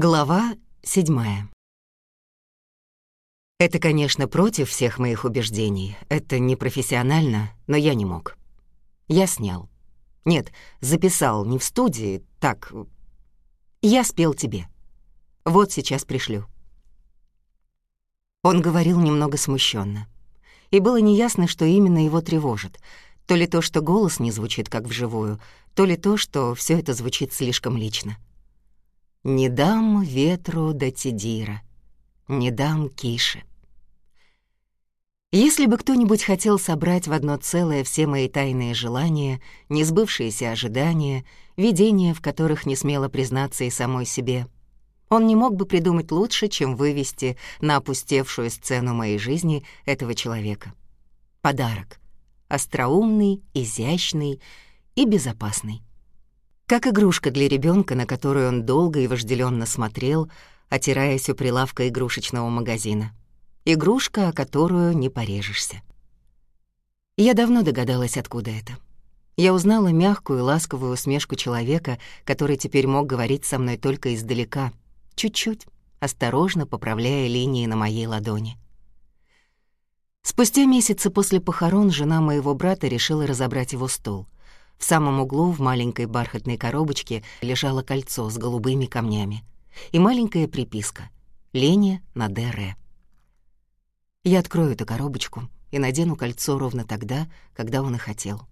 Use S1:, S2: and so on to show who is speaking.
S1: Глава седьмая. Это, конечно, против всех моих убеждений. Это непрофессионально, но я не мог. Я снял. Нет, записал не в студии, так. Я спел тебе. Вот сейчас пришлю. Он говорил немного смущенно, И было неясно, что именно его тревожит. То ли то, что голос не звучит как вживую, то ли то, что все это звучит слишком лично. Не дам ветру до Тидира, не дам Кише. Если бы кто-нибудь хотел собрать в одно целое все мои тайные желания, несбывшиеся ожидания, видения, в которых не смело признаться и самой себе, он не мог бы придумать лучше, чем вывести на опустевшую сцену моей жизни этого человека. Подарок. Остроумный, изящный и безопасный как игрушка для ребенка, на которую он долго и вожделенно смотрел, отираясь у прилавка игрушечного магазина. Игрушка, о которую не порежешься. Я давно догадалась, откуда это. Я узнала мягкую, ласковую усмешку человека, который теперь мог говорить со мной только издалека, чуть-чуть, осторожно поправляя линии на моей ладони. Спустя месяцы после похорон жена моего брата решила разобрать его стол — в самом углу в маленькой бархатной коробочке лежало кольцо с голубыми камнями и маленькая приписка «Леня на ДР». Я открою эту коробочку и надену кольцо ровно тогда, когда он и хотел.